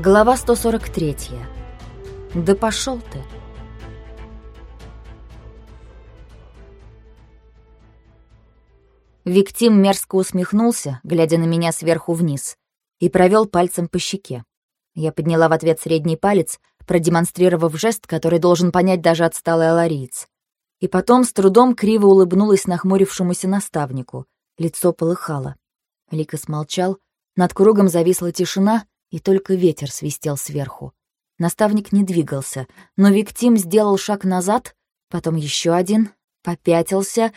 Глава 143. Да пошел ты. Виктим мерзко усмехнулся, глядя на меня сверху вниз, и провел пальцем по щеке. Я подняла в ответ средний палец, продемонстрировав жест, который должен понять даже отсталый алариец. И потом с трудом криво улыбнулась нахмурившемуся наставнику. Лицо полыхало. Лика смолчал, над кругом зависла тишина — и только ветер свистел сверху. Наставник не двигался, но Виктим сделал шаг назад, потом еще один, попятился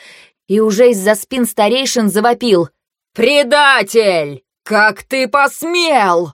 и уже из-за спин старейшин завопил. «Предатель! Как ты посмел!»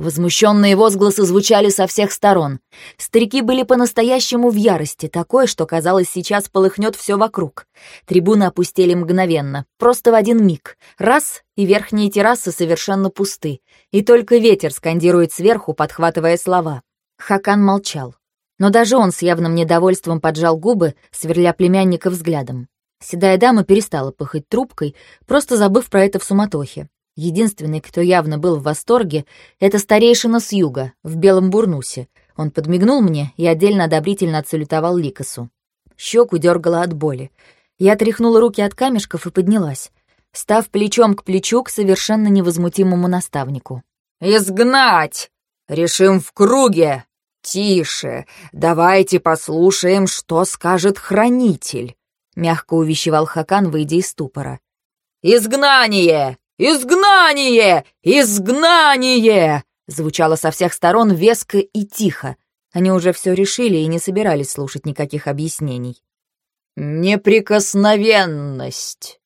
Возмущенные возгласы звучали со всех сторон. Старики были по-настоящему в ярости, такой, что, казалось, сейчас полыхнет все вокруг. Трибуны опустели мгновенно, просто в один миг. Раз — и верхние террасы совершенно пусты. И только ветер скандирует сверху, подхватывая слова. Хакан молчал. Но даже он с явным недовольством поджал губы, сверля племянника взглядом. Седая дама перестала пыхать трубкой, просто забыв про это в суматохе. Единственный, кто явно был в восторге, это старейшина с юга, в белом бурнусе. Он подмигнул мне и отдельно одобрительно отсалютовал Ликасу. Щеку дергала от боли. Я тряхнула руки от камешков и поднялась, став плечом к плечу к совершенно невозмутимому наставнику. «Изгнать! Решим в круге! Тише! Давайте послушаем, что скажет хранитель!» Мягко увещевал Хакан, выйдя из ступора. «Изгнание! «Изгнание! Изгнание!» звучало со всех сторон веско и тихо. Они уже все решили и не собирались слушать никаких объяснений. «Неприкосновенность!»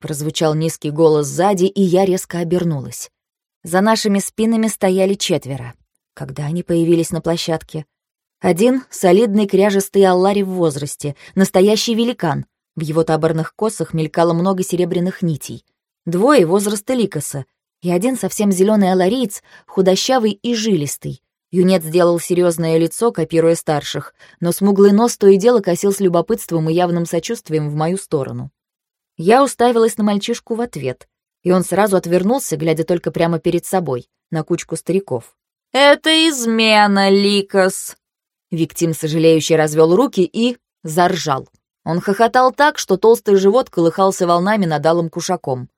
Прозвучал низкий голос сзади, и я резко обернулась. За нашими спинами стояли четверо. Когда они появились на площадке? Один — солидный кряжестый Аллари в возрасте, настоящий великан. В его таборных косах мелькало много серебряных нитей — Двое возраста Ликоса, и один совсем зеленый алариец, худощавый и жилистый. Юнец сделал серьезное лицо, копируя старших, но смуглый нос то и дело косил с любопытством и явным сочувствием в мою сторону. Я уставилась на мальчишку в ответ, и он сразу отвернулся, глядя только прямо перед собой, на кучку стариков. «Это измена, Ликос!» Виктим, сожалеющий, развел руки и заржал. Он хохотал так, что толстый живот колыхался волнами над алым кушаком.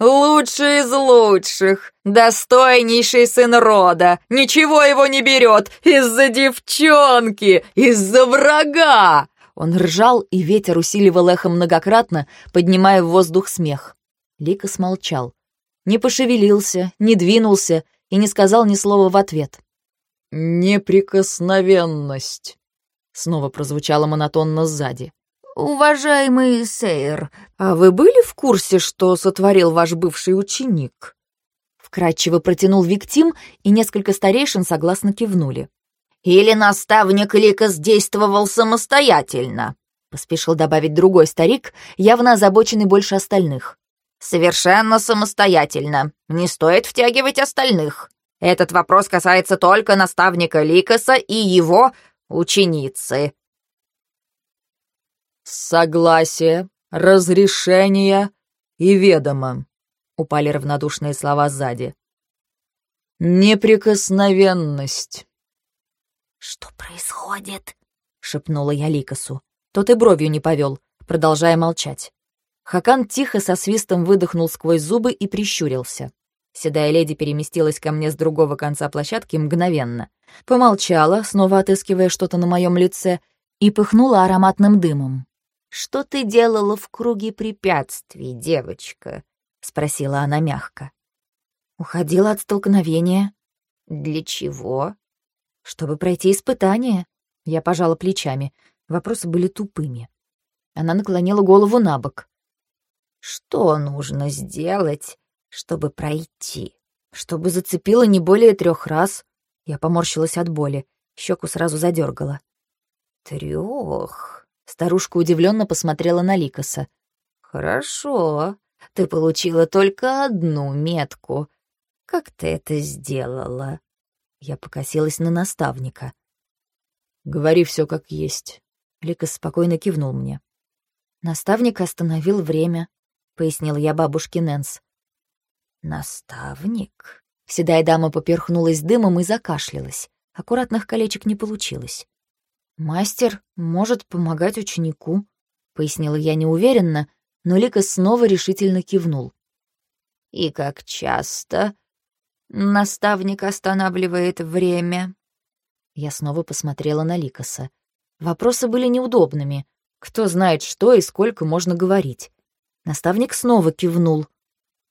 «Лучший из лучших, достойнейший сын рода, ничего его не берет из-за девчонки, из-за врага!» Он ржал, и ветер усиливал эхо многократно, поднимая в воздух смех. Лика смолчал. Не пошевелился, не двинулся и не сказал ни слова в ответ. «Неприкосновенность», — снова прозвучало монотонно сзади. «Уважаемый Сейр, а вы были в курсе, что сотворил ваш бывший ученик?» Вкратчиво протянул Виктим, и несколько старейшин согласно кивнули. «Или наставник Ликас действовал самостоятельно», — поспешил добавить другой старик, явно озабоченный больше остальных. «Совершенно самостоятельно. Не стоит втягивать остальных. Этот вопрос касается только наставника Ликаса и его ученицы. «Согласие, разрешение и ведомо», — упали равнодушные слова сзади. «Неприкосновенность». «Что происходит?» — шепнула я Ликасу. Тот и бровью не повел, продолжая молчать. Хакан тихо со свистом выдохнул сквозь зубы и прищурился. Седая леди переместилась ко мне с другого конца площадки мгновенно. Помолчала, снова отыскивая что-то на моем лице, и пыхнула ароматным дымом. «Что ты делала в круге препятствий, девочка?» — спросила она мягко. «Уходила от столкновения». «Для чего?» «Чтобы пройти испытание». Я пожала плечами. Вопросы были тупыми. Она наклонила голову на бок. «Что нужно сделать, чтобы пройти?» «Чтобы зацепила не более трех раз». Я поморщилась от боли. Щеку сразу задергала. «Трех?» Старушка удивленно посмотрела на Ликоса. «Хорошо. Ты получила только одну метку. Как ты это сделала?» Я покосилась на наставника. «Говори все как есть». Ликос спокойно кивнул мне. «Наставник остановил время», — пояснил я бабушке Нэнс. «Наставник?» Седая дама поперхнулась дымом и закашлялась. Аккуратных колечек не получилось. «Мастер может помогать ученику», — пояснила я неуверенно, но Лика снова решительно кивнул. «И как часто наставник останавливает время?» Я снова посмотрела на Ликаса. Вопросы были неудобными. Кто знает, что и сколько можно говорить. Наставник снова кивнул.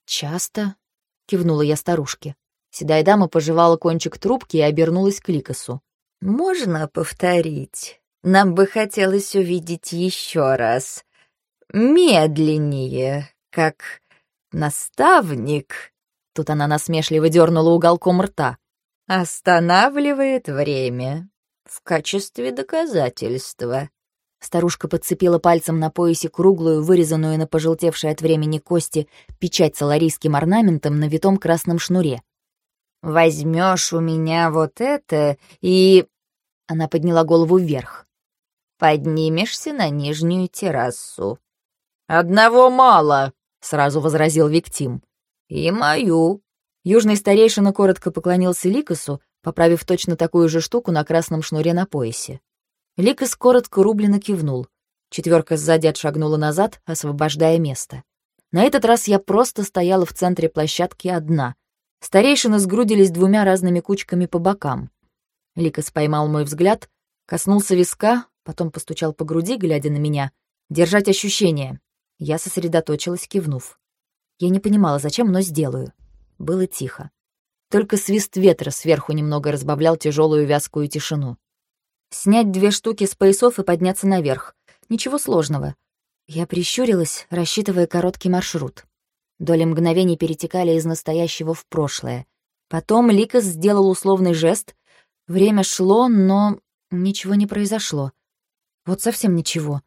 «Часто?» — кивнула я старушке. Седая дама пожевала кончик трубки и обернулась к Ликасу. «Можно повторить? Нам бы хотелось увидеть еще раз. Медленнее, как наставник». Тут она насмешливо дернула уголком рта. «Останавливает время в качестве доказательства». Старушка подцепила пальцем на поясе круглую, вырезанную на пожелтевшей от времени кости, печать с аларийским орнаментом на витом красном шнуре. «Возьмешь у меня вот это и...» Она подняла голову вверх. «Поднимешься на нижнюю террасу». «Одного мало», — сразу возразил Виктим. «И мою». Южный старейшина коротко поклонился Ликосу, поправив точно такую же штуку на красном шнуре на поясе. Ликос коротко рублено кивнул. Четверка сзади отшагнула назад, освобождая место. На этот раз я просто стояла в центре площадки одна. Старейшины сгрудились двумя разными кучками по бокам. Ликос поймал мой взгляд, коснулся виска, потом постучал по груди, глядя на меня. Держать ощущение. Я сосредоточилась, кивнув. Я не понимала, зачем, но сделаю. Было тихо. Только свист ветра сверху немного разбавлял тяжелую вязкую тишину. Снять две штуки с поясов и подняться наверх. Ничего сложного. Я прищурилась, рассчитывая короткий маршрут. Доли мгновений перетекали из настоящего в прошлое. Потом Ликас сделал условный жест, Время шло, но ничего не произошло. Вот совсем ничего.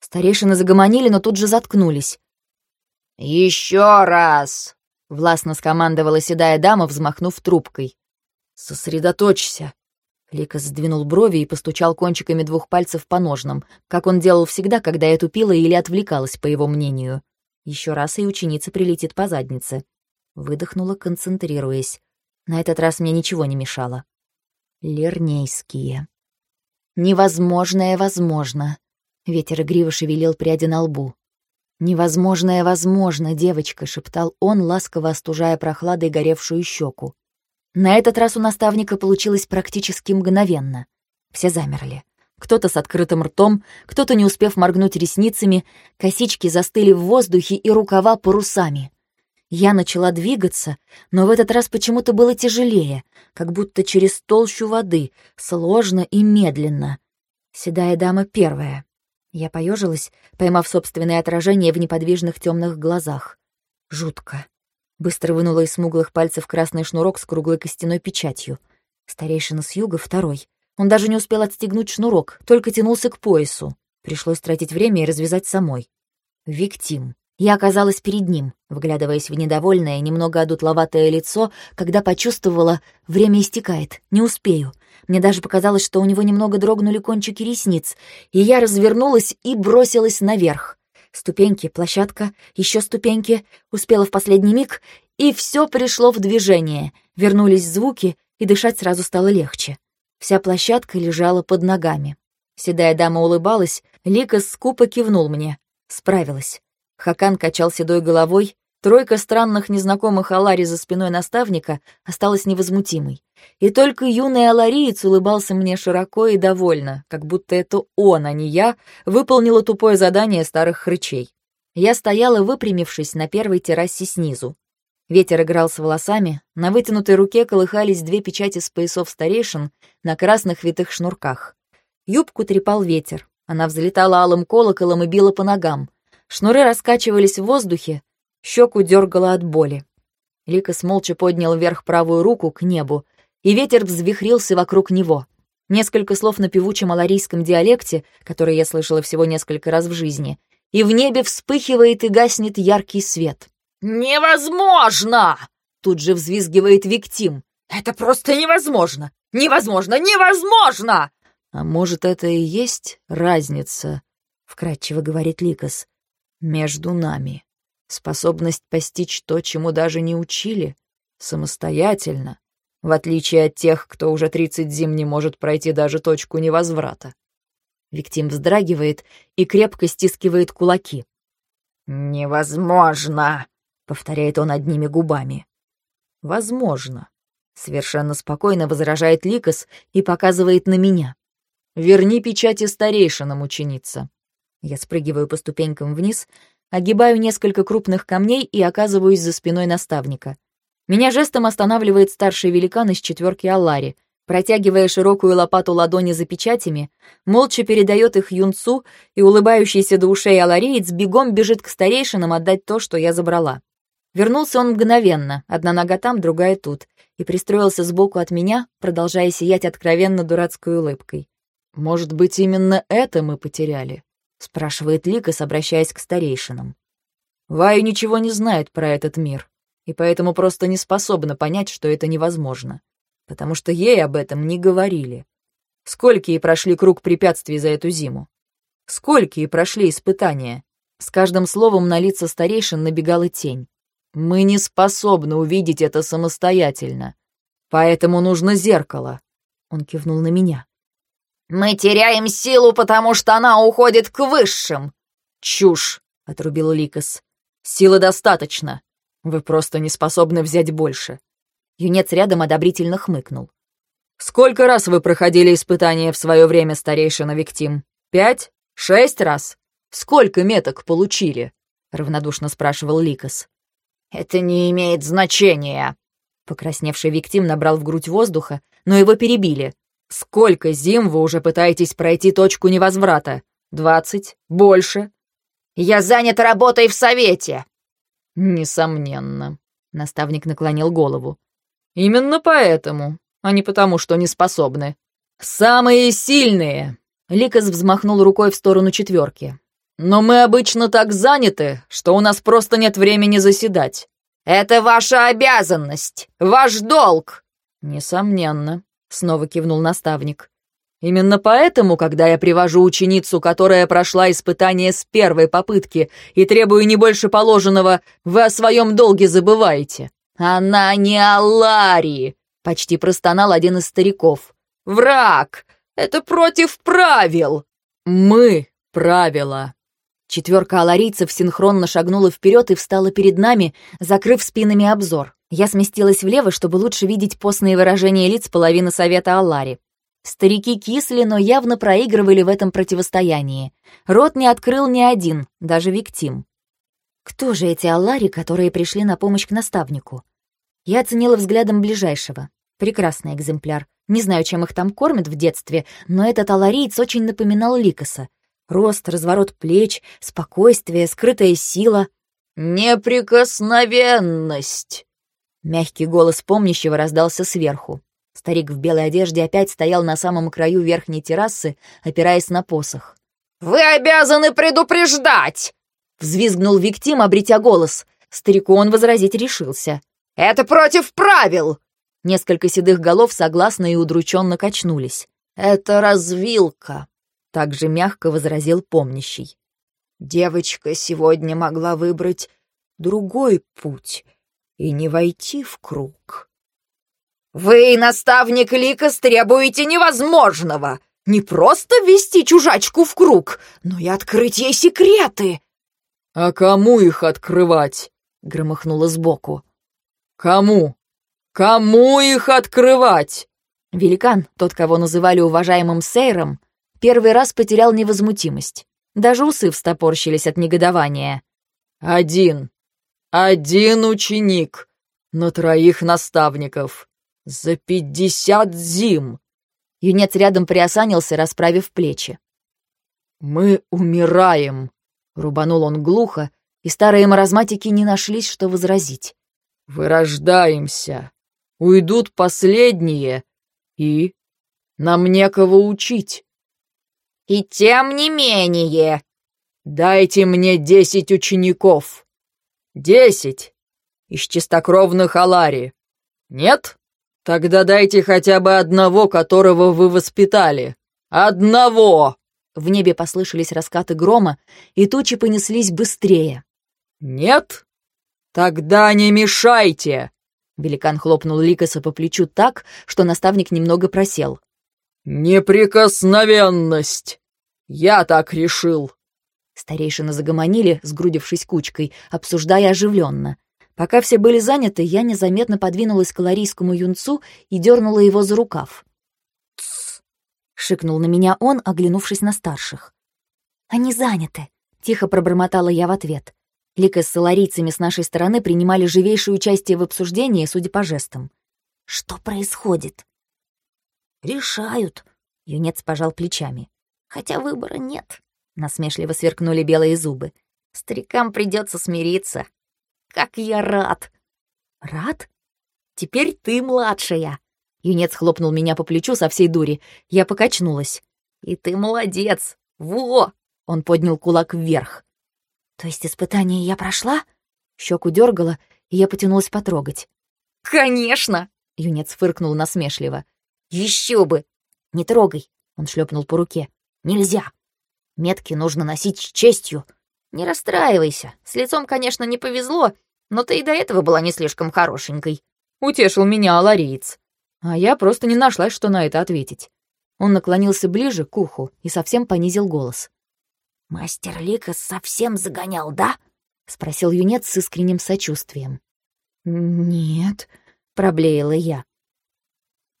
Старейшины загомонили, но тут же заткнулись. «Еще раз!» — властно скомандовала седая дама, взмахнув трубкой. «Сосредоточься!» Лика сдвинул брови и постучал кончиками двух пальцев по ножнам, как он делал всегда, когда я тупила или отвлекалась, по его мнению. Еще раз и ученица прилетит по заднице. Выдохнула, концентрируясь. На этот раз мне ничего не мешало. Лернейские. Невозможное возможно. Ветер игриво шевелил пряди на лбу. «Невозможное возможно, девочка», — шептал он, ласково остужая прохладой горевшую щеку. На этот раз у наставника получилось практически мгновенно. Все замерли. Кто-то с открытым ртом, кто-то, не успев моргнуть ресницами, косички застыли в воздухе и рукава парусами. Я начала двигаться, но в этот раз почему-то было тяжелее, как будто через толщу воды, сложно и медленно. Седая дама первая. Я поежилась, поймав собственное отражение в неподвижных темных глазах. Жутко. Быстро вынула из смуглых пальцев красный шнурок с круглой костяной печатью. Старейшина с юга второй. Он даже не успел отстегнуть шнурок, только тянулся к поясу. Пришлось тратить время и развязать самой. Виктим. Я оказалась перед ним, вглядываясь в недовольное, немного одутловатое лицо, когда почувствовала, время истекает, не успею. Мне даже показалось, что у него немного дрогнули кончики ресниц, и я развернулась и бросилась наверх. Ступеньки, площадка, еще ступеньки, успела в последний миг, и все пришло в движение. Вернулись звуки, и дышать сразу стало легче. Вся площадка лежала под ногами. Седая дама улыбалась, Лика скупо кивнул мне. Справилась. Хакан качал седой головой, тройка странных незнакомых Алари за спиной наставника осталась невозмутимой. И только юный алариец улыбался мне широко и довольно, как будто это он, а не я, выполнила тупое задание старых хрычей. Я стояла, выпрямившись на первой террасе снизу. Ветер играл с волосами, на вытянутой руке колыхались две печати с поясов старейшин на красных витых шнурках. Юбку трепал ветер, она взлетала алым колоколом и била по ногам. Шнуры раскачивались в воздухе, щеку дергало от боли. Ликас молча поднял вверх правую руку к небу, и ветер взвихрился вокруг него. Несколько слов на певучем аларийском диалекте, который я слышала всего несколько раз в жизни, и в небе вспыхивает и гаснет яркий свет. «Невозможно!» Тут же взвизгивает Виктим. «Это просто невозможно! Невозможно! Невозможно!» «А может, это и есть разница?» — вкратчиво говорит Ликас между нами. Способность постичь то, чему даже не учили. Самостоятельно, в отличие от тех, кто уже тридцать зим не может пройти даже точку невозврата. Виктим вздрагивает и крепко стискивает кулаки. «Невозможно!» — повторяет он одними губами. «Возможно», — совершенно спокойно возражает Ликос и показывает на меня. «Верни печати старейшинам, ученица». Я спрыгиваю по ступенькам вниз, огибаю несколько крупных камней и оказываюсь за спиной наставника. Меня жестом останавливает старший великан из четверки Аллари, протягивая широкую лопату ладони за печатями, молча передает их юнцу, и улыбающийся до ушей алареец бегом бежит к старейшинам отдать то, что я забрала. Вернулся он мгновенно, одна нога там, другая тут, и пристроился сбоку от меня, продолжая сиять откровенно дурацкой улыбкой. «Может быть, именно это мы потеряли?» — спрашивает Ликас, обращаясь к старейшинам. «Ваю ничего не знает про этот мир, и поэтому просто не способна понять, что это невозможно потому что ей об этом не говорили. Сколько ей прошли круг препятствий за эту зиму? Сколько ей прошли испытания? С каждым словом на лица старейшин набегала тень. Мы не способны увидеть это самостоятельно. Поэтому нужно зеркало. Он кивнул на меня. Мы теряем силу, потому что она уходит к высшим. Чушь, отрубил Ликас. Силы достаточно. Вы просто не способны взять больше. Юнец рядом одобрительно хмыкнул. «Сколько раз вы проходили испытания в свое время, старейшина Виктим? Пять? Шесть раз? Сколько меток получили?» — равнодушно спрашивал Ликас. «Это не имеет значения». Покрасневший Виктим набрал в грудь воздуха, но его перебили. «Сколько зим вы уже пытаетесь пройти точку невозврата? Двадцать? Больше?» «Я занят работой в совете!» «Несомненно», — наставник наклонил голову. Именно поэтому, а не потому, что не способны. Самые сильные. Ликас взмахнул рукой в сторону четверки. Но мы обычно так заняты, что у нас просто нет времени заседать. Это ваша обязанность, ваш долг. Несомненно, снова кивнул наставник. Именно поэтому, когда я привожу ученицу, которая прошла испытание с первой попытки и требую не больше положенного, вы о своем долге забываете. «Она не Аллари!» — почти простонал один из стариков. «Враг! Это против правил!» «Мы — правила!» Четверка аларийцев синхронно шагнула вперед и встала перед нами, закрыв спинами обзор. Я сместилась влево, чтобы лучше видеть постные выражения лиц половины совета Аллари. Старики кисли, но явно проигрывали в этом противостоянии. Рот не открыл ни один, даже Виктим. Кто же эти аллари, которые пришли на помощь к наставнику? Я оценила взглядом ближайшего. Прекрасный экземпляр. Не знаю, чем их там кормят в детстве, но этот алариец очень напоминал Ликоса. Рост, разворот плеч, спокойствие, скрытая сила. «Неприкосновенность!» Мягкий голос помнящего раздался сверху. Старик в белой одежде опять стоял на самом краю верхней террасы, опираясь на посох. «Вы обязаны предупреждать!» Взвизгнул Виктим, обретя голос. Старику он возразить решился. «Это против правил!» Несколько седых голов согласно и удрученно качнулись. «Это развилка», — также мягко возразил помнящий. «Девочка сегодня могла выбрать другой путь и не войти в круг». «Вы, наставник Ликос, требуете невозможного! Не просто ввести чужачку в круг, но и открыть ей секреты!» «А кому их открывать?» — громыхнуло сбоку. «Кому? Кому их открывать?» Великан, тот, кого называли уважаемым Сейром, первый раз потерял невозмутимость. Даже усы встопорщились от негодования. «Один. Один ученик. На троих наставников. За пятьдесят зим!» Юнец рядом приосанился, расправив плечи. «Мы умираем!» Рубанул он глухо, и старые маразматики не нашлись, что возразить. «Вырождаемся. Уйдут последние, и нам некого учить». «И тем не менее...» «Дайте мне десять учеников». «Десять? Из чистокровных Алари. Нет? Тогда дайте хотя бы одного, которого вы воспитали. Одного!» В небе послышались раскаты грома, и тучи понеслись быстрее. «Нет? Тогда не мешайте! Великан хлопнул Ликоса по плечу так, что наставник немного просел. «Неприкосновенность! Я так решил!» Старейшины загомонили, сгрудившись кучкой, обсуждая оживленно. Пока все были заняты, я незаметно подвинулась к ларийскому юнцу и дернула его за рукав. «Тссс!» — шикнул на меня он, оглянувшись на старших. «Они заняты!» — тихо пробормотала я в ответ. Лика с соларийцами с нашей стороны принимали живейшее участие в обсуждении, судя по жестам. «Что происходит?» «Решают», — юнец пожал плечами. «Хотя выбора нет». Насмешливо сверкнули белые зубы. «Старикам придется смириться. Как я рад!» «Рад? Теперь ты младшая!» Юнец хлопнул меня по плечу со всей дури. Я покачнулась. «И ты молодец! Во!» Он поднял кулак вверх. «То есть испытание я прошла?» Щеку дергала, и я потянулась потрогать. «Конечно!» — юнец фыркнул насмешливо. «Еще бы! Не трогай!» — он шлепнул по руке. «Нельзя! Метки нужно носить с честью. Не расстраивайся. С лицом, конечно, не повезло, но ты и до этого была не слишком хорошенькой. Утешил меня алариец. А я просто не нашла, что на это ответить. Он наклонился ближе к уху и совсем понизил голос. «Мастер Лика совсем загонял, да?» — спросил юнец с искренним сочувствием. «Нет», — проблеяла я.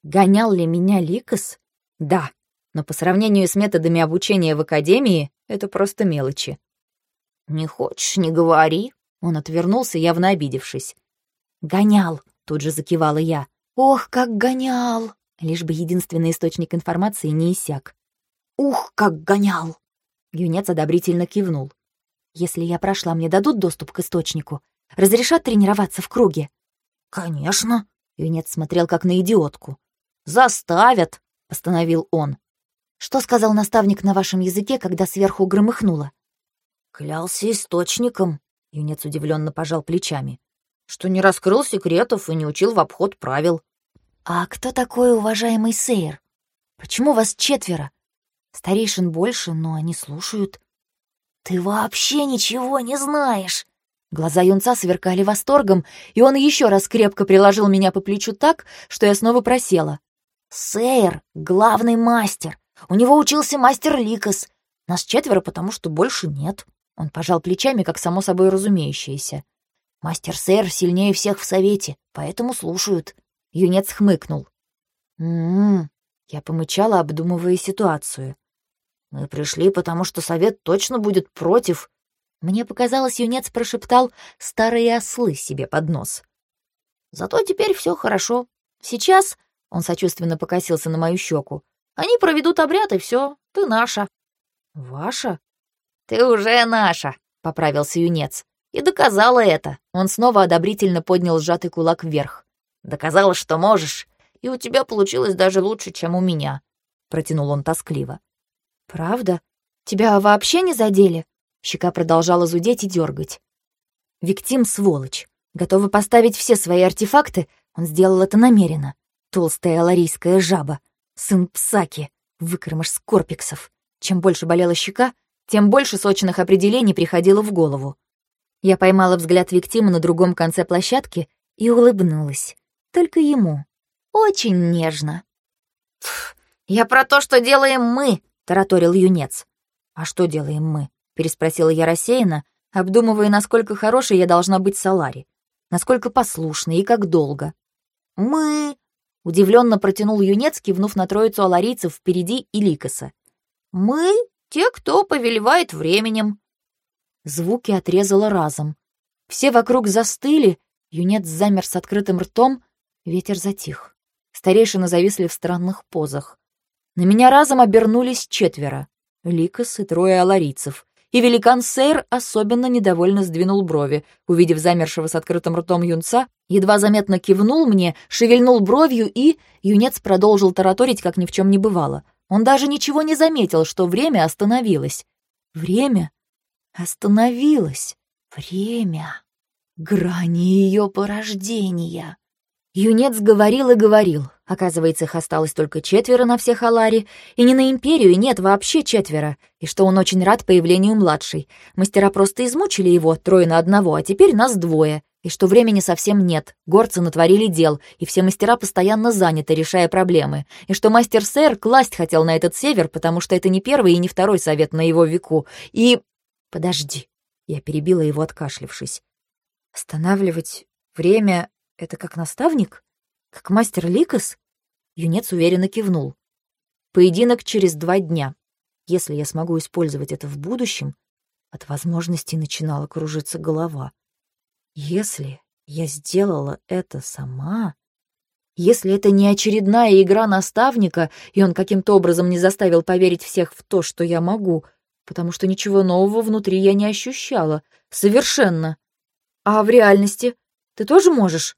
«Гонял ли меня Ликос?» «Да», но по сравнению с методами обучения в академии это просто мелочи. «Не хочешь, не говори», — он отвернулся, явно обидевшись. «Гонял», — тут же закивала я. «Ох, как гонял!» Лишь бы единственный источник информации не иссяк. «Ух, как гонял!» Юнец одобрительно кивнул. «Если я прошла, мне дадут доступ к источнику? Разрешат тренироваться в круге?» «Конечно!» — Юнец смотрел как на идиотку. «Заставят!» — постановил он. Что сказал наставник на вашем языке, когда сверху громыхнуло? Клялся источником, юнец удивленно пожал плечами, что не раскрыл секретов и не учил в обход правил. А кто такой уважаемый Сейер? Почему вас четверо? Старейшин больше, но они слушают. Ты вообще ничего не знаешь. Глаза юнца сверкали восторгом, и он еще раз крепко приложил меня по плечу так, что я снова просела. Сейер — главный мастер, у него учился мастер Ликос. Нас четверо, потому что больше нет. Он пожал плечами, как само собой разумеющееся. Мастер Сэр сильнее всех в совете, поэтому слушают. Юнец хмыкнул. «М-м-м», я помычала, обдумывая ситуацию. «Мы пришли, потому что совет точно будет против». Мне показалось, юнец прошептал «старые ослы» себе под нос. «Зато теперь все хорошо. Сейчас...» — он сочувственно покосился на мою щеку. Они проведут обряд, и все, ты наша». «Ваша?» «Ты уже наша», — поправился юнец. «И доказала это». Он снова одобрительно поднял сжатый кулак вверх. «Доказала, что можешь, и у тебя получилось даже лучше, чем у меня», — протянул он тоскливо. «Правда? Тебя вообще не задели?» Щека продолжала зудеть и дергать. Виктим — сволочь. Готовы поставить все свои артефакты, он сделал это намеренно. Толстая аларийская жаба. Сын Псаки, выкормыш скорпиксов. Чем больше болела щека, тем больше сочных определений приходило в голову. Я поймала взгляд Виктима на другом конце площадки и улыбнулась. Только ему. Очень нежно. «Я про то, что делаем мы», — тараторил юнец. «А что делаем мы?» — переспросила я рассеянно, обдумывая, насколько хорошей я должна быть Салари, насколько послушной и как долго. «Мы Удивленно протянул юнец, кивнув на троицу аларийцев впереди и. «Мы — те, кто повелевает временем». Звуки отрезало разом. Все вокруг застыли, юнец замер с открытым ртом, ветер затих. Старейшины зависли в странных позах. На меня разом обернулись четверо — Ликос и трое аларийцев и великан Сейр особенно недовольно сдвинул брови, увидев замершего с открытым ртом юнца, едва заметно кивнул мне, шевельнул бровью и... Юнец продолжил тараторить, как ни в чем не бывало. Он даже ничего не заметил, что время остановилось. Время остановилось. Время. Грани ее порождения. Юнец говорил и говорил. Оказывается, их осталось только четверо на всех Аларе, и не на Империю, нет, вообще четверо, и что он очень рад появлению младшей. Мастера просто измучили его, трое на одного, а теперь нас двое, и что времени совсем нет, горцы натворили дел, и все мастера постоянно заняты, решая проблемы, и что мастер сэр класть хотел на этот север, потому что это не первый и не второй совет на его веку, и... Подожди, я перебила его, откашлившись. Останавливать время — это как наставник? Как мастер Ликос? Юнец уверенно кивнул. Поединок через два дня. Если я смогу использовать это в будущем, от возможностей начинала кружиться голова. Если я сделала это сама... Если это не очередная игра наставника, и он каким-то образом не заставил поверить всех в то, что я могу, потому что ничего нового внутри я не ощущала. Совершенно. А в реальности? Ты тоже можешь?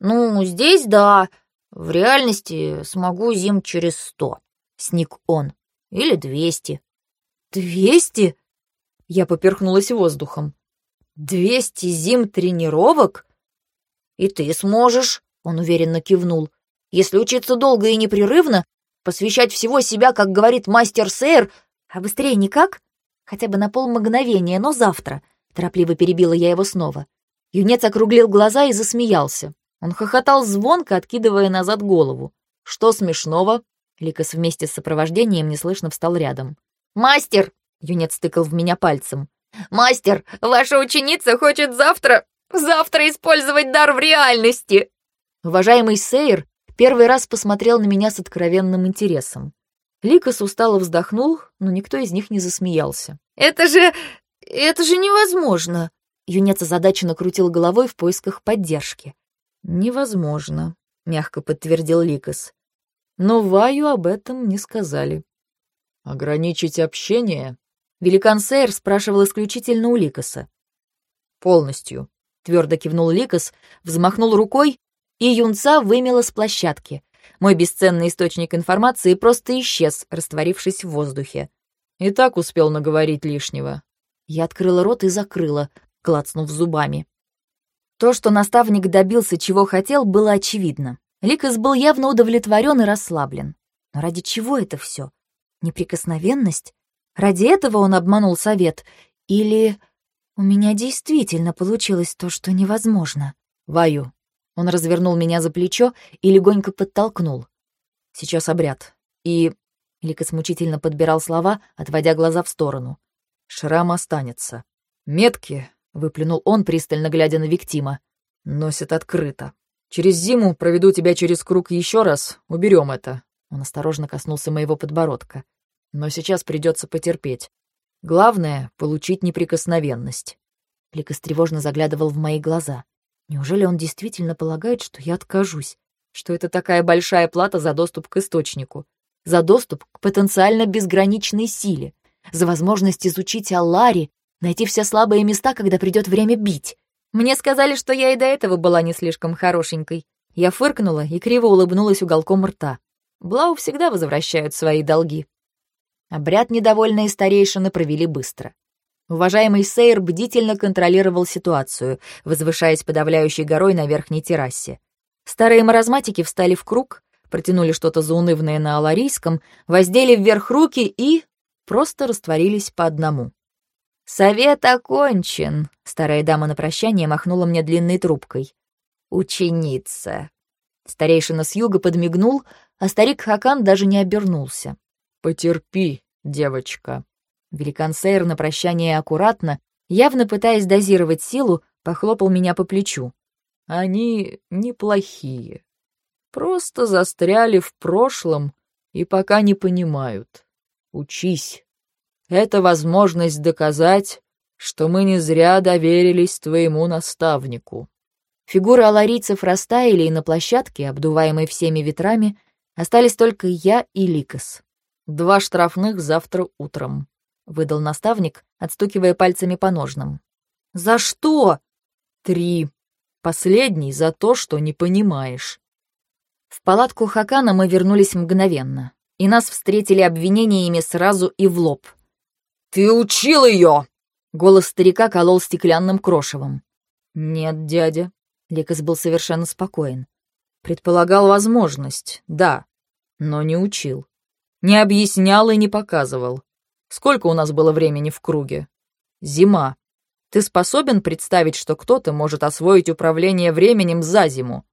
Ну, здесь да. В реальности смогу зим через сто. Сник он. Или двести. Двести? Я поперхнулась воздухом. «Двести зим тренировок?» «И ты сможешь», — он уверенно кивнул. «Если учиться долго и непрерывно, посвящать всего себя, как говорит мастер Сейр, а быстрее никак? Хотя бы на полмгновения, но завтра», — торопливо перебила я его снова. Юнец округлил глаза и засмеялся. Он хохотал звонко, откидывая назад голову. «Что смешного?» Ликас вместе с сопровождением неслышно встал рядом. «Мастер!» — юнец тыкал в меня пальцем. «Мастер, ваша ученица хочет завтра, завтра использовать дар в реальности!» Уважаемый Сейр первый раз посмотрел на меня с откровенным интересом. Ликас устало вздохнул, но никто из них не засмеялся. «Это же... это же невозможно!» Юнец озадаченно крутил головой в поисках поддержки. «Невозможно», — мягко подтвердил Ликас. Но Ваю об этом не сказали. «Ограничить общение?» Великан Сейр спрашивал исключительно у Ликаса. «Полностью», — твердо кивнул Ликас, взмахнул рукой, и юнца вымело с площадки. Мой бесценный источник информации просто исчез, растворившись в воздухе. И так успел наговорить лишнего. Я открыла рот и закрыла, клацнув зубами. То, что наставник добился, чего хотел, было очевидно. Ликас был явно удовлетворен и расслаблен. Но ради чего это все? Неприкосновенность? Ради этого он обманул совет? Или у меня действительно получилось то, что невозможно? Ваю. Он развернул меня за плечо и легонько подтолкнул. Сейчас обряд. И... Ликас мучительно подбирал слова, отводя глаза в сторону. Шрам останется. Метки, выплюнул он, пристально глядя на Виктима, носят открыто. Через зиму проведу тебя через круг еще раз, уберем это. Он осторожно коснулся моего подбородка но сейчас придется потерпеть. Главное — получить неприкосновенность. Ликас тревожно заглядывал в мои глаза. Неужели он действительно полагает, что я откажусь? Что это такая большая плата за доступ к источнику? За доступ к потенциально безграничной силе? За возможность изучить Аллари, найти все слабые места, когда придет время бить? Мне сказали, что я и до этого была не слишком хорошенькой. Я фыркнула и криво улыбнулась уголком рта. Блау всегда возвращают свои долги. Обряд недовольные старейшины провели быстро. Уважаемый Сейр бдительно контролировал ситуацию, возвышаясь подавляющей горой на верхней террасе. Старые маразматики встали в круг, протянули что-то заунывное на аларийском, воздели вверх руки и просто растворились по одному. «Совет окончен», — старая дама на прощание махнула мне длинной трубкой. «Ученица». Старейшина с юга подмигнул, а старик Хакан даже не обернулся. «Потерпи, девочка». Великан Сейр на прощание аккуратно, явно пытаясь дозировать силу, похлопал меня по плечу. «Они неплохие. Просто застряли в прошлом и пока не понимают. Учись. Это возможность доказать, что мы не зря доверились твоему наставнику». Фигуры аларийцев растаяли, и на площадке, обдуваемой всеми ветрами, остались только я и Ликос. «Два штрафных завтра утром», — выдал наставник, отстукивая пальцами по ножным. «За что?» «Три. Последний за то, что не понимаешь». В палатку Хакана мы вернулись мгновенно, и нас встретили обвинениями сразу и в лоб. «Ты учил ее!» Голос старика колол стеклянным крошевом. «Нет, дядя». Лекас был совершенно спокоен. Предполагал возможность, да, но не учил. Не объяснял и не показывал. Сколько у нас было времени в круге? Зима. Ты способен представить, что кто-то может освоить управление временем за зиму?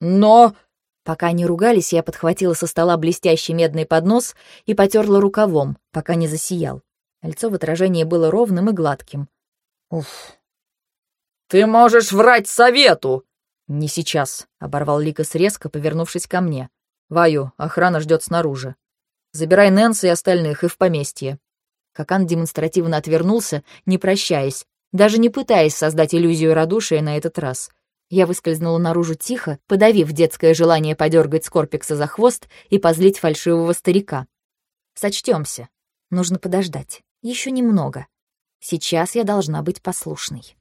Но... Пока они ругались, я подхватила со стола блестящий медный поднос и потерла рукавом, пока не засиял. Лицо в отражении было ровным и гладким. Уф. «Ты можешь врать совету!» «Не сейчас», — оборвал Ликас резко, повернувшись ко мне. «Ваю, охрана ждет снаружи. Забирай Нэнси и остальных и в поместье». Какан демонстративно отвернулся, не прощаясь, даже не пытаясь создать иллюзию радушия на этот раз. Я выскользнула наружу тихо, подавив детское желание подергать Скорпикса за хвост и позлить фальшивого старика. Сочтемся. Нужно подождать. Еще немного. Сейчас я должна быть послушной.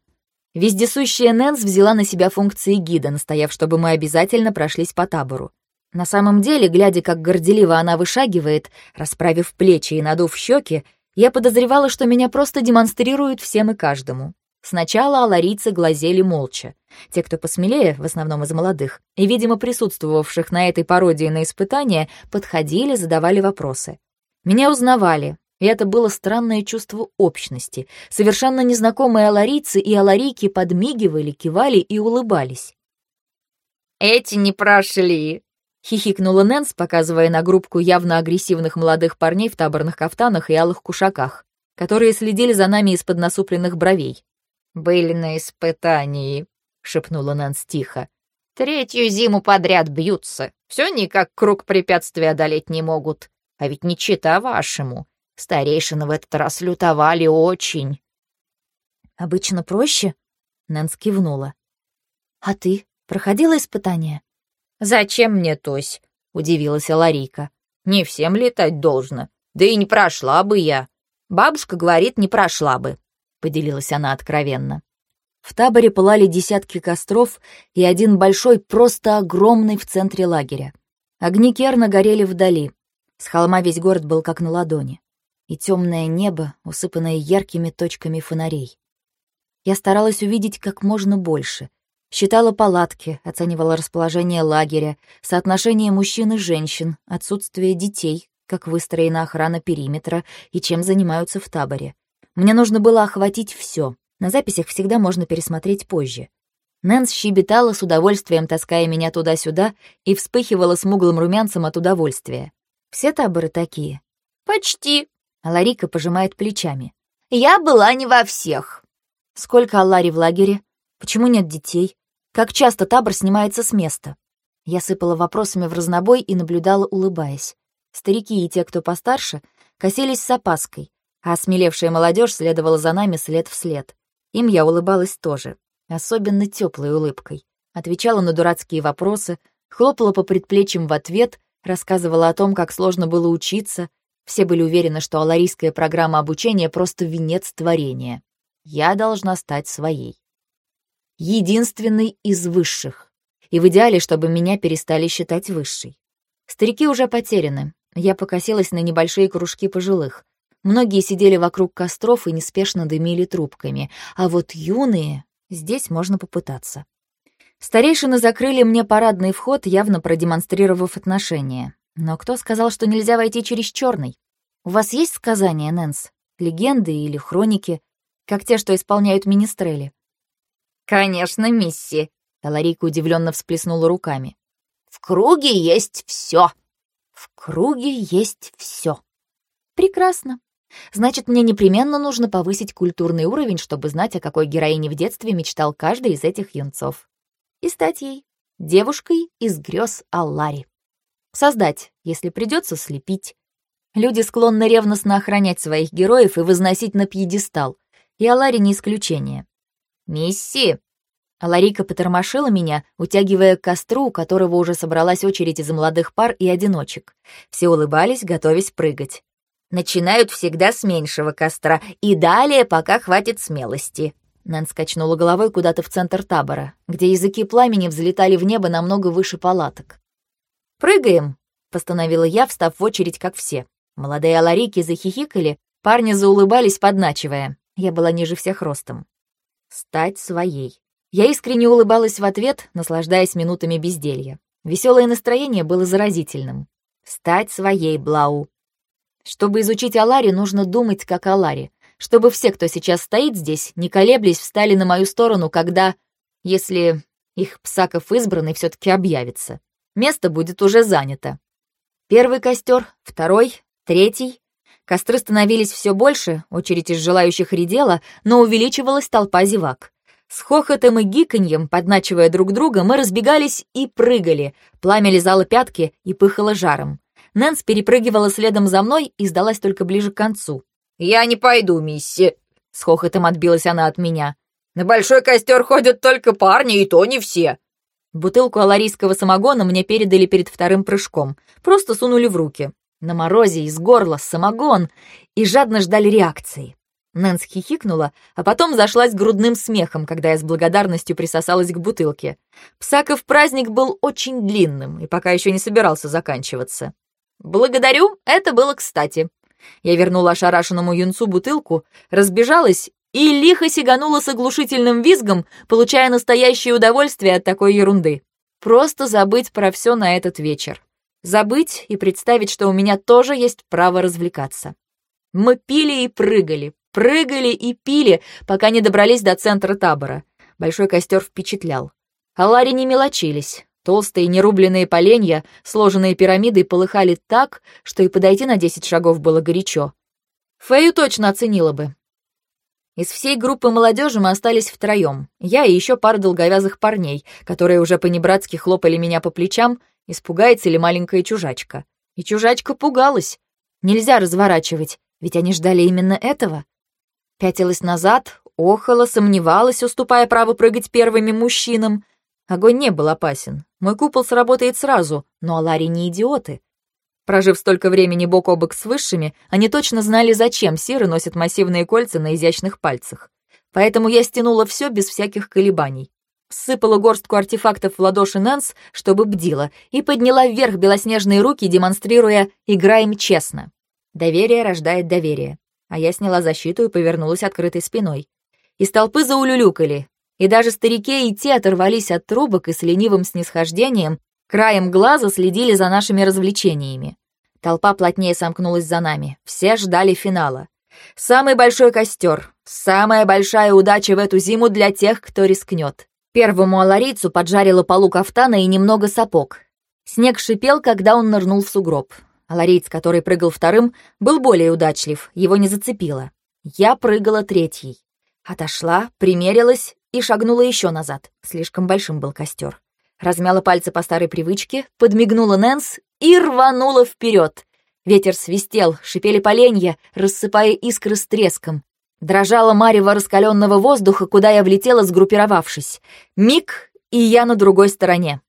Вездесущая Нэнс взяла на себя функции гида, настояв, чтобы мы обязательно прошлись по табору. На самом деле, глядя, как горделиво она вышагивает, расправив плечи и надув щеки, я подозревала, что меня просто демонстрируют всем и каждому. Сначала аларийцы глазели молча. Те, кто посмелее, в основном из молодых, и, видимо, присутствовавших на этой пародии на испытания, подходили, задавали вопросы. Меня узнавали, и это было странное чувство общности. Совершенно незнакомые аларийцы и аларийки подмигивали, кивали и улыбались. «Эти не прошли», — хихикнула Нэнс, показывая на группку явно агрессивных молодых парней в таборных кафтанах и алых кушаках, которые следили за нами из-под насупленных бровей. «Были на испытании», — шепнула Нэнс тихо. «Третью зиму подряд бьются. Все никак круг препятствий одолеть не могут. А ведь не чита вашему. Старейшины в этот раз лютовали очень. «Обычно проще?» — Нэнс кивнула. «А ты проходила испытание?» «Зачем мне тось?» — удивилась Ларика. «Не всем летать должно. Да и не прошла бы я. Бабушка говорит, не прошла бы», — поделилась она откровенно. В таборе пылали десятки костров и один большой, просто огромный в центре лагеря. Огни керна горели вдали. С холма весь город был как на ладони и темное небо, усыпанное яркими точками фонарей. Я старалась увидеть как можно больше. Считала палатки, оценивала расположение лагеря, соотношение мужчин и женщин, отсутствие детей, как выстроена охрана периметра и чем занимаются в таборе. Мне нужно было охватить все. На записях всегда можно пересмотреть позже. Нэнс щебетала с удовольствием, таская меня туда-сюда, и вспыхивала смуглым румянцем от удовольствия. Все таборы такие? «Почти», Ларика пожимает плечами. «Я была не во всех». «Сколько Аллари в лагере? Почему нет детей? Как часто табор снимается с места?» Я сыпала вопросами в разнобой и наблюдала, улыбаясь. Старики и те, кто постарше, косились с опаской, а осмелевшая молодежь следовала за нами след в след. Им я улыбалась тоже, особенно теплой улыбкой. Отвечала на дурацкие вопросы, хлопала по предплечьям в ответ, рассказывала о том, как сложно было учиться, все были уверены, что аларийская программа обучения просто венец творения. Я должна стать своей. Единственной из высших. И в идеале, чтобы меня перестали считать высшей. Старики уже потеряны. Я покосилась на небольшие кружки пожилых. Многие сидели вокруг костров и неспешно дымили трубками. А вот юные... Здесь можно попытаться. Старейшины закрыли мне парадный вход, явно продемонстрировав отношения. Но кто сказал, что нельзя войти через черный? У вас есть сказания, Нэнс? Легенды или хроники? Как те, что исполняют министрели? Конечно, мисси. Таларика удивленно всплеснула руками. В круге есть все. В круге есть все. Прекрасно. Значит, мне непременно нужно повысить культурный уровень, чтобы знать, о какой героине в детстве мечтал каждый из этих юнцов. И стать ей девушкой из грез Аллари. Создать, если придется, слепить. Люди склонны ревностно охранять своих героев и возносить на пьедестал. И Алари не исключение. «Мисси!» Аларика потормошила меня, утягивая к костру, у которого уже собралась очередь из молодых пар и одиночек. Все улыбались, готовясь прыгать. «Начинают всегда с меньшего костра, и далее, пока хватит смелости». Нэн скачнула головой куда-то в центр табора, где языки пламени взлетали в небо намного выше палаток. «Прыгаем!» — постановила я, встав в очередь, как все. Молодые аларики захихикали, парни заулыбались, подначивая. Я была ниже всех ростом. Стать своей. Я искренне улыбалась в ответ, наслаждаясь минутами безделья. Веселое настроение было заразительным. Стать своей, Блау. Чтобы изучить Алари, нужно думать как Алари. чтобы все, кто сейчас стоит здесь, не колеблясь, встали на мою сторону, когда, если их Псаков избранный все-таки объявится. Место будет уже занято. Первый костер, второй, третий. Костры становились все больше, очередь из желающих редела, но увеличивалась толпа зевак. С хохотом и гиканьем, подначивая друг друга, мы разбегались и прыгали. Пламя лизало пятки и пыхало жаром. Нэнс перепрыгивала следом за мной и сдалась только ближе к концу. «Я не пойду, мисси!» С хохотом отбилась она от меня. «На большой костер ходят только парни, и то не все!» Бутылку аларийского самогона мне передали перед вторым прыжком. Просто сунули в руки. На морозе, из горла, самогон. И жадно ждали реакции. Нэнс хихикнула, а потом зашлась грудным смехом, когда я с благодарностью присосалась к бутылке. Псаков праздник был очень длинным и пока еще не собирался заканчиваться. «Благодарю, это было кстати». Я вернула ошарашенному юнцу бутылку, разбежалась и лихо сиганула с оглушительным визгом, получая настоящее удовольствие от такой ерунды. Просто забыть про все на этот вечер. Забыть и представить, что у меня тоже есть право развлекаться. Мы пили и прыгали, Прыгали и пили, пока не добрались до центра табора. Большой костер впечатлял. А Лари не мелочились. Толстые нерубленные поленья, сложенные пирамидой, полыхали так, что и подойти на десять шагов было горячо. Фэю точно оценила бы. Из всей группы молодежи мы остались втроем. Я и еще пара долговязых парней, которые уже по-небратски хлопали меня по плечам, испугается ли маленькая чужачка. И чужачка пугалась. Нельзя разворачивать, ведь они ждали именно этого. Пятилась назад, охала, сомневалась, уступая право прыгать первыми мужчинам. Огонь не был опасен. Мой купол сработает сразу, но Алари не идиоты. Прожив столько времени бок о бок с высшими, они точно знали, зачем сиры носят массивные кольца на изящных пальцах. Поэтому я стянула все без всяких колебаний. Сыпала горстку артефактов в ладоши Нэнс, чтобы бдила, и подняла вверх белоснежные руки, демонстрируя «играем честно». Доверие рождает доверие а я сняла защиту и повернулась открытой спиной. Из толпы заулюлюкали, и даже старики и те оторвались от трубок и с ленивым снисхождением краем глаза следили за нашими развлечениями. Толпа плотнее сомкнулась за нами, все ждали финала. Самый большой костер, самая большая удача в эту зиму для тех, кто рискнет. Первому аларийцу поджарила полу кафтана и немного сапог. Снег шипел, когда он нырнул в сугроб. А лариец, который прыгал вторым, был более удачлив, его не зацепило. Я прыгала третьей. Отошла, примерилась и шагнула еще назад. Слишком большим был костер. Размяла пальцы по старой привычке, подмигнула Нэнс и рванула вперед. Ветер свистел, шипели поленья, рассыпая искры с треском. Дрожала марево раскаленного воздуха, куда я влетела, сгруппировавшись. Миг, и я на другой стороне.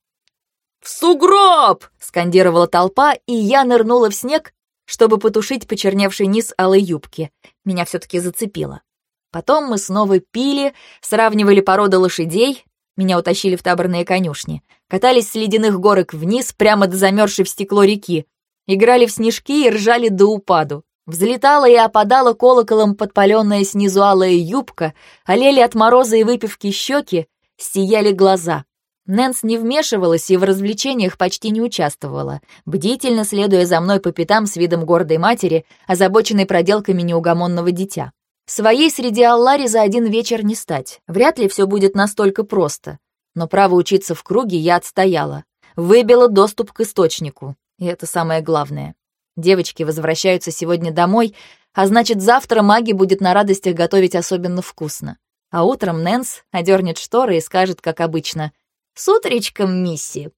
«В сугроб!» — скандировала толпа, и я нырнула в снег, чтобы потушить почерневший низ алой юбки. Меня все-таки зацепило. Потом мы снова пили, сравнивали породы лошадей, меня утащили в таборные конюшни, катались с ледяных горок вниз, прямо до замерзшей в стекло реки, играли в снежки и ржали до упаду. Взлетала и опадала колоколом подпаленная снизу алая юбка, олели от мороза и выпивки щеки, сияли глаза. Нэнс не вмешивалась и в развлечениях почти не участвовала, бдительно следуя за мной по пятам с видом гордой матери, озабоченной проделками неугомонного дитя. Своей среди Аллари за один вечер не стать. Вряд ли все будет настолько просто. Но право учиться в круге я отстояла. Выбила доступ к источнику. И это самое главное. Девочки возвращаются сегодня домой, а значит, завтра маги будет на радостях готовить особенно вкусно. А утром Нэнс одернет шторы и скажет, как обычно — с утречком, мисси!»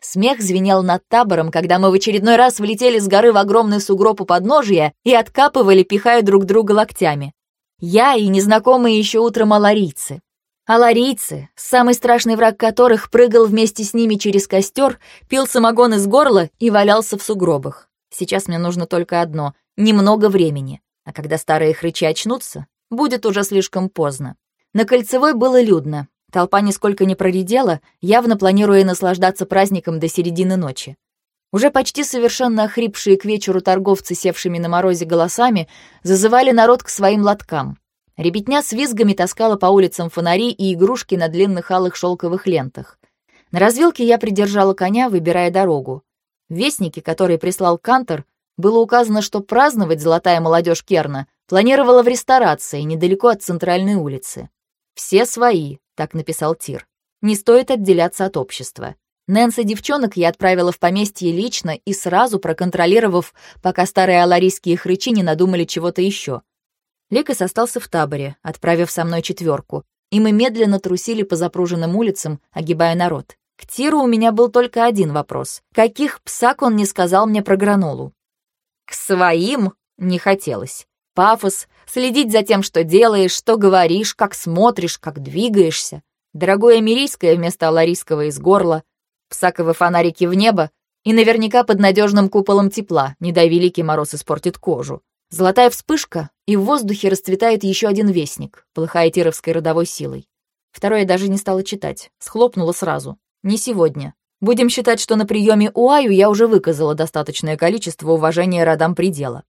Смех звенел над табором, когда мы в очередной раз влетели с горы в огромный сугроб у подножия и откапывали, пихая друг друга локтями. Я и незнакомые еще утром аларийцы. Аларийцы, самый страшный враг которых прыгал вместе с ними через костер, пил самогон из горла и валялся в сугробах. Сейчас мне нужно только одно — немного времени. А когда старые хрычи очнутся, будет уже слишком поздно. На Кольцевой было людно, Толпа нисколько не проредела, явно планируя наслаждаться праздником до середины ночи. Уже почти совершенно охрипшие к вечеру торговцы, севшими на морозе голосами, зазывали народ к своим лоткам. Ребятня с визгами таскала по улицам фонари и игрушки на длинных алых шелковых лентах. На развилке я придержала коня, выбирая дорогу. В вестнике, который прислал Кантор, было указано, что праздновать золотая молодежь Керна Планировала в ресторации, недалеко от центральной улицы. «Все свои», — так написал Тир. «Не стоит отделяться от общества». Нэнси девчонок я отправила в поместье лично и сразу проконтролировав, пока старые аларийские хрычи не надумали чего-то еще. Ликас остался в таборе, отправив со мной четверку, и мы медленно трусили по запруженным улицам, огибая народ. К Тиру у меня был только один вопрос. Каких псак он не сказал мне про гранолу? К своим не хотелось. Пафос, следить за тем, что делаешь, что говоришь, как смотришь, как двигаешься. Дорогое америйское вместо аларийского из горла, псаковые фонарики в небо и наверняка под надежным куполом тепла, не дай великий мороз испортит кожу. Золотая вспышка, и в воздухе расцветает еще один вестник, полыхая тировской родовой силой. Второе даже не стала читать, схлопнула сразу. Не сегодня. Будем считать, что на приеме у Аю я уже выказала достаточное количество уважения родам предела.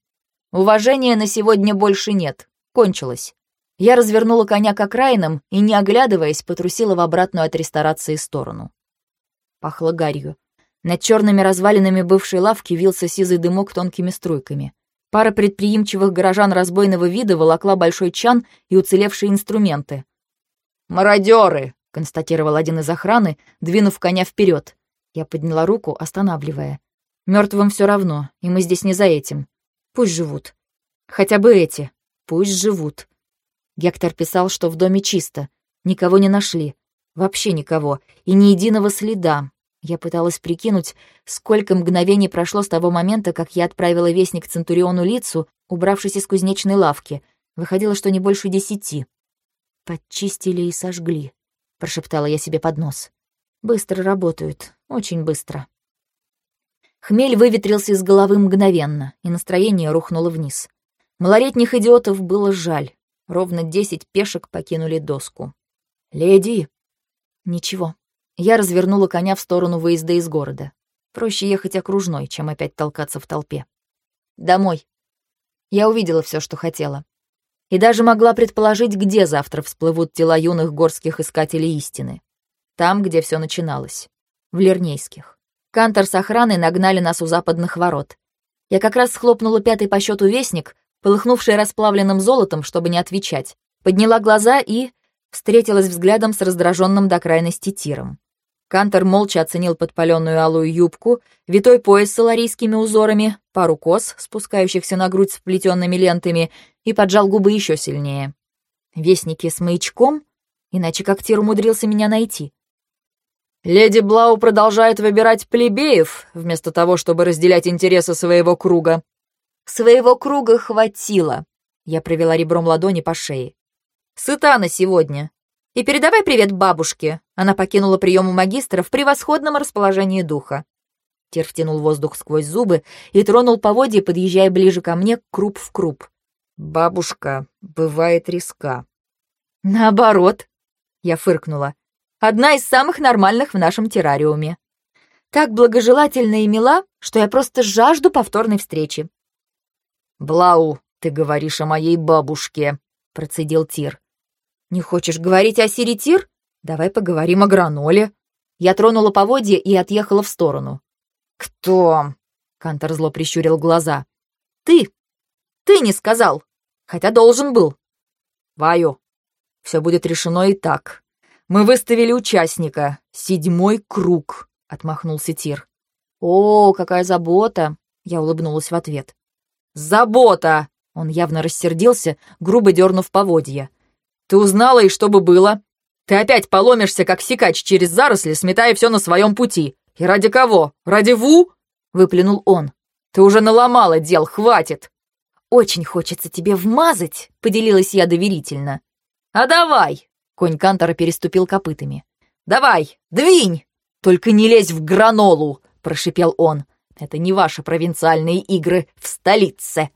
Уважения на сегодня больше нет. Кончилось. Я развернула коня к окраинам и, не оглядываясь, потрусила в обратную от ресторации сторону. Пахло гарью. Над черными развалинами бывшей лавки вился сизый дымок тонкими струйками. Пара предприимчивых горожан разбойного вида волокла большой чан и уцелевшие инструменты. «Мародеры!» — констатировал один из охраны, двинув коня вперед. Я подняла руку, останавливая. Мертвым все равно, и мы здесь не за этим. Пусть живут. Хотя бы эти. Пусть живут. Гектор писал, что в доме чисто. Никого не нашли. Вообще никого. И ни единого следа. Я пыталась прикинуть, сколько мгновений прошло с того момента, как я отправила вестник Центуриону Лицу, убравшись из кузнечной лавки. Выходило, что не больше десяти. Подчистили и сожгли прошептала я себе под нос. Быстро работают, очень быстро. Хмель выветрился из головы мгновенно, и настроение рухнуло вниз. Малолетних идиотов было жаль. Ровно десять пешек покинули доску. «Леди!» «Ничего». Я развернула коня в сторону выезда из города. Проще ехать окружной, чем опять толкаться в толпе. «Домой». Я увидела все, что хотела и даже могла предположить, где завтра всплывут тела юных горских искателей истины. Там, где все начиналось. В Лернейских. Кантор с охраной нагнали нас у западных ворот. Я как раз схлопнула пятый по счету вестник, полыхнувший расплавленным золотом, чтобы не отвечать. Подняла глаза и встретилась взглядом с раздраженным до крайности тиром. Кантор молча оценил подпаленную алую юбку, витой пояс с аларийскими узорами, пару кос, спускающихся на грудь с вплетенными лентами, и поджал губы еще сильнее. Вестники с маячком? Иначе как Тир умудрился меня найти? «Леди Блау продолжает выбирать плебеев, вместо того, чтобы разделять интересы своего круга». «Своего круга хватило», — я провела ребром ладони по шее. «Сыта на сегодня. И передавай привет бабушке. Она покинула прием у магистра в превосходном расположении духа. Тир втянул воздух сквозь зубы и тронул поводья, подъезжая ближе ко мне, круп в круп. «Бабушка бывает риска». «Наоборот», — я фыркнула. «Одна из самых нормальных в нашем террариуме. Так благожелательна и мила, что я просто жажду повторной встречи». «Блау, ты говоришь о моей бабушке», — процедил Тир. «Не хочешь говорить о Сиритир? Давай поговорим о граноле». Я тронула поводья и отъехала в сторону. «Кто?» — Кантор зло прищурил глаза. «Ты! Ты не сказал! Хотя должен был!» «Ваю, все будет решено и так. Мы выставили участника. Седьмой круг», — отмахнулся Тир. «О, какая забота!» — я улыбнулась в ответ. «Забота!» — он явно рассердился, грубо дернув поводья. Ты узнала, и что бы было? Ты опять поломишься, как сикач через заросли, сметая все на своем пути. И ради кого? Ради Ву?» — выплюнул он. «Ты уже наломала дел, хватит!» «Очень хочется тебе вмазать», — поделилась я доверительно. «А давай!» — конь Кантора переступил копытами. «Давай, двинь! Только не лезь в гранолу!» — прошипел он. «Это не ваши провинциальные игры в столице!»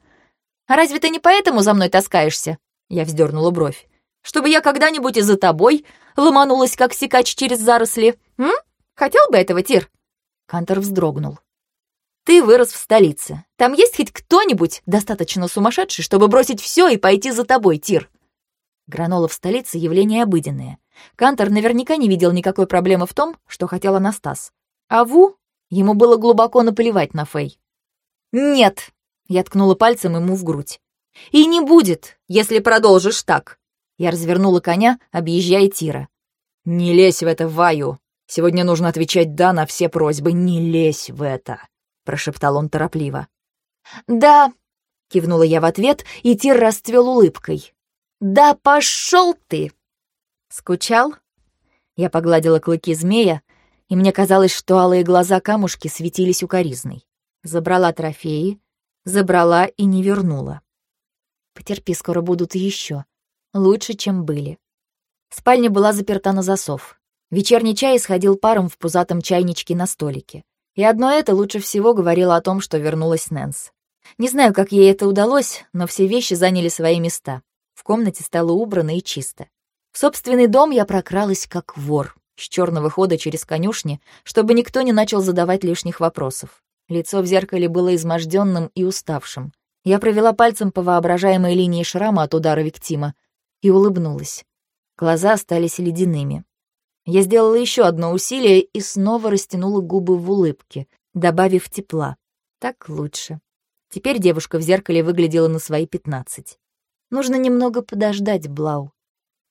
«А разве ты не поэтому за мной таскаешься?» Я вздернула бровь чтобы я когда-нибудь и за тобой ломанулась, как сикач через заросли. М? Хотел бы этого, Тир?» Кантор вздрогнул. «Ты вырос в столице. Там есть хоть кто-нибудь достаточно сумасшедший, чтобы бросить все и пойти за тобой, Тир?» Гранола в столице — явление обыденное. Кантор наверняка не видел никакой проблемы в том, что хотел Анастас. А Ву? Ему было глубоко наплевать на Фэй. «Нет!» — я ткнула пальцем ему в грудь. И не будет, если продолжишь так. Я развернула коня, объезжая Тира. «Не лезь в это, Ваю. Сегодня нужно отвечать «да» на все просьбы. Не лезь в это», — прошептал он торопливо. «Да», — кивнула я в ответ, и Тир расцвел улыбкой. «Да пошел ты!» «Скучал?» Я погладила клыки змея, и мне казалось, что алые глаза камушки светились укоризной. Забрала трофеи, забрала и не вернула. Потерпи, скоро будут еще. Лучше, чем были. Спальня была заперта на засов. Вечерний чай исходил паром в пузатом чайничке на столике. И одно это лучше всего говорило о том, что вернулась Нэнс. Не знаю, как ей это удалось, но все вещи заняли свои места. В комнате стало убрано и чисто. В собственный дом я прокралась как вор, с черного хода через конюшни, чтобы никто не начал задавать лишних вопросов. Лицо в зеркале было изможденным и уставшим. Я провела пальцем по воображаемой линии шрама от удара Виктима и улыбнулась. Глаза остались ледяными. Я сделала еще одно усилие и снова растянула губы в улыбке, добавив тепла. Так лучше. Теперь девушка в зеркале выглядела на свои пятнадцать. Нужно немного подождать, Блау.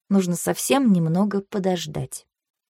Нужно совсем немного подождать.